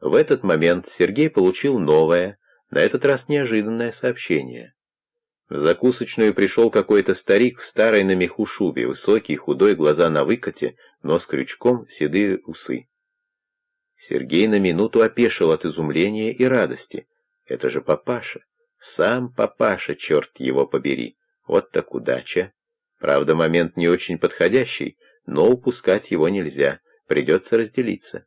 В этот момент Сергей получил новое, на этот раз неожиданное сообщение. В закусочную пришел какой-то старик в старой на меху шубе, высокий, худой, глаза на выкате, нос крючком, седые усы. Сергей на минуту опешил от изумления и радости. Это же папаша. Сам папаша, черт его побери. Вот так удача. Правда, момент не очень подходящий, но упускать его нельзя. Придется разделиться.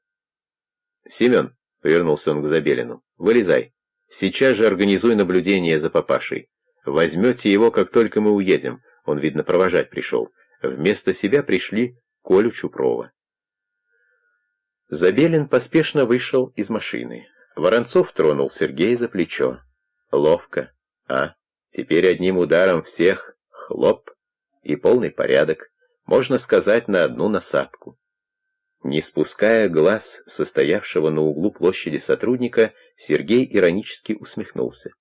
«Семен», — повернулся он к Забелину, — «вылезай. Сейчас же организуй наблюдение за папашей. Возьмете его, как только мы уедем. Он, видно, провожать пришел. Вместо себя пришли Колю Чупрова. Забелин поспешно вышел из машины. Воронцов тронул Сергея за плечо. Ловко. А, теперь одним ударом всех хлоп и полный порядок. Можно сказать, на одну насадку. Не спуская глаз состоявшего на углу площади сотрудника, Сергей иронически усмехнулся.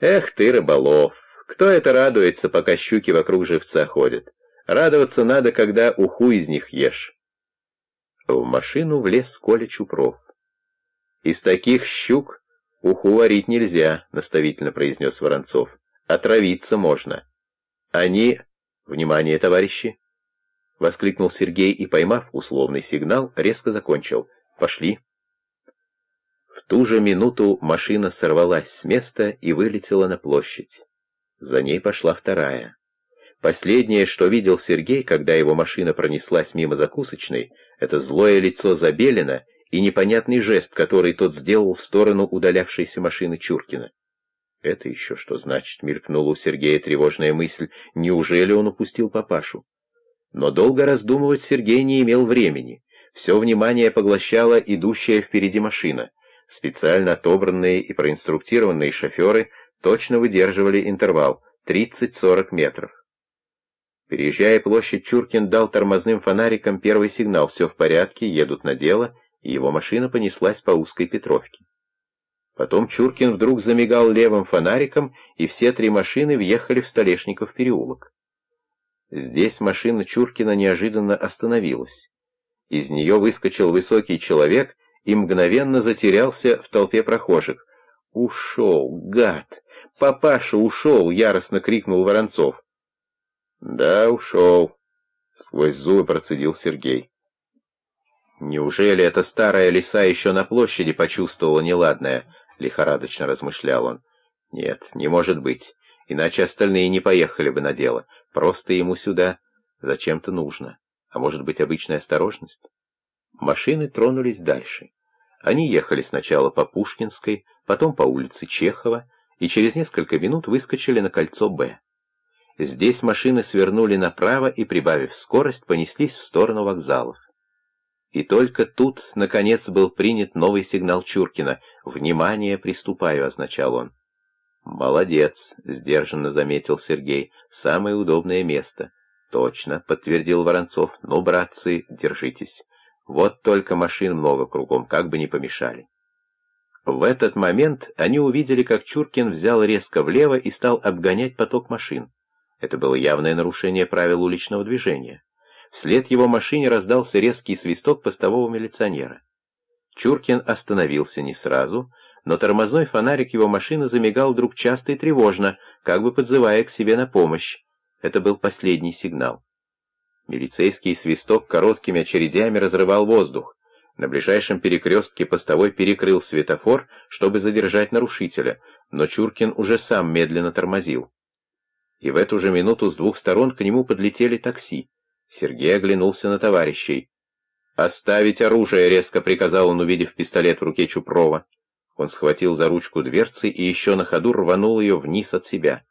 Эх ты, рыболов, кто это радуется, пока щуки вокруг живца ходят? Радоваться надо, когда уху из них ешь. В машину влез Коля Чупров. Из таких щук уху варить нельзя, наставительно произнес Воронцов. Отравиться можно. Они... Внимание, товарищи! Воскликнул Сергей и, поймав условный сигнал, резко закончил. Пошли. В ту же минуту машина сорвалась с места и вылетела на площадь. За ней пошла вторая. Последнее, что видел Сергей, когда его машина пронеслась мимо закусочной, это злое лицо Забелина и непонятный жест, который тот сделал в сторону удалявшейся машины Чуркина. Это еще что значит, мелькнула у Сергея тревожная мысль, неужели он упустил папашу? Но долго раздумывать Сергей не имел времени. Все внимание поглощала идущая впереди машина. Специально отобранные и проинструктированные шоферы точно выдерживали интервал 30-40 метров. Переезжая площадь, Чуркин дал тормозным фонарикам первый сигнал «все в порядке, едут на дело», и его машина понеслась по узкой Петровке. Потом Чуркин вдруг замигал левым фонариком, и все три машины въехали в Столешников переулок. Здесь машина Чуркина неожиданно остановилась. Из нее выскочил высокий человек и мгновенно затерялся в толпе прохожих. «Ушел, гад! Папаша ушел!» — яростно крикнул Воронцов. «Да, ушел», — сквозь зубы процедил Сергей. «Неужели эта старая лиса еще на площади почувствовала неладное?» — лихорадочно размышлял он. «Нет, не может быть, иначе остальные не поехали бы на дело. Просто ему сюда зачем-то нужно. А может быть, обычная осторожность?» Машины тронулись дальше. Они ехали сначала по Пушкинской, потом по улице Чехова, и через несколько минут выскочили на кольцо «Б». Здесь машины свернули направо и, прибавив скорость, понеслись в сторону вокзалов. И только тут, наконец, был принят новый сигнал Чуркина. «Внимание, приступаю», — означал он. «Молодец», — сдержанно заметил Сергей, — «самое удобное место». «Точно», — подтвердил Воронцов. «Ну, братцы, держитесь». Вот только машин много кругом, как бы не помешали. В этот момент они увидели, как Чуркин взял резко влево и стал обгонять поток машин. Это было явное нарушение правил уличного движения. Вслед его машине раздался резкий свисток постового милиционера. Чуркин остановился не сразу, но тормозной фонарик его машины замигал вдруг часто и тревожно, как бы подзывая к себе на помощь. Это был последний сигнал. Милицейский свисток короткими очередями разрывал воздух. На ближайшем перекрестке постовой перекрыл светофор, чтобы задержать нарушителя, но Чуркин уже сам медленно тормозил. И в эту же минуту с двух сторон к нему подлетели такси. Сергей оглянулся на товарищей. «Оставить оружие!» — резко приказал он, увидев пистолет в руке Чупрова. Он схватил за ручку дверцы и еще на ходу рванул ее вниз от себя.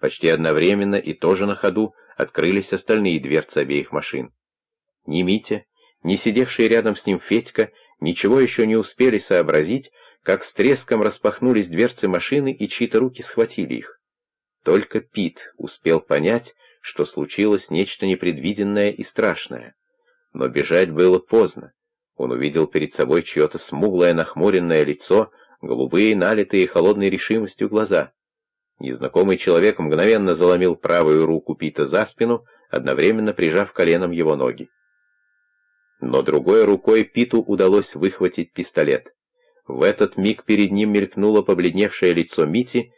Почти одновременно и тоже на ходу открылись остальные дверцы обеих машин. Ни Митя, ни сидевший рядом с ним Федька ничего еще не успели сообразить, как с треском распахнулись дверцы машины и чьи-то руки схватили их. Только Пит успел понять, что случилось нечто непредвиденное и страшное. Но бежать было поздно. Он увидел перед собой чье-то смуглое нахмуренное лицо, голубые, налитые холодной решимостью глаза. Незнакомый человек мгновенно заломил правую руку Пита за спину, одновременно прижав коленом его ноги. Но другой рукой Питу удалось выхватить пистолет. В этот миг перед ним мелькнуло побледневшее лицо Мити,